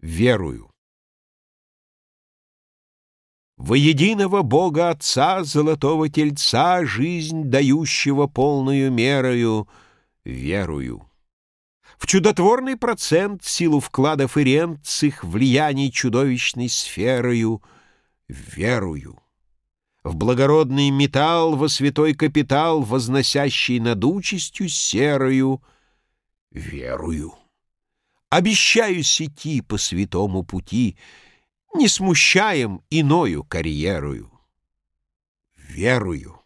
верую. Во единого Бога Отца, золотого тельца, Жизнь дающего полную мерою, верую. В чудотворный процент, силу вкладов и рент С их влияний чудовищной сферою, верую. В благородный металл, во святой капитал, Возносящий над участью серою, верую. Обещаюсь идти по святому пути, Не смущаем иною карьерою. Верую.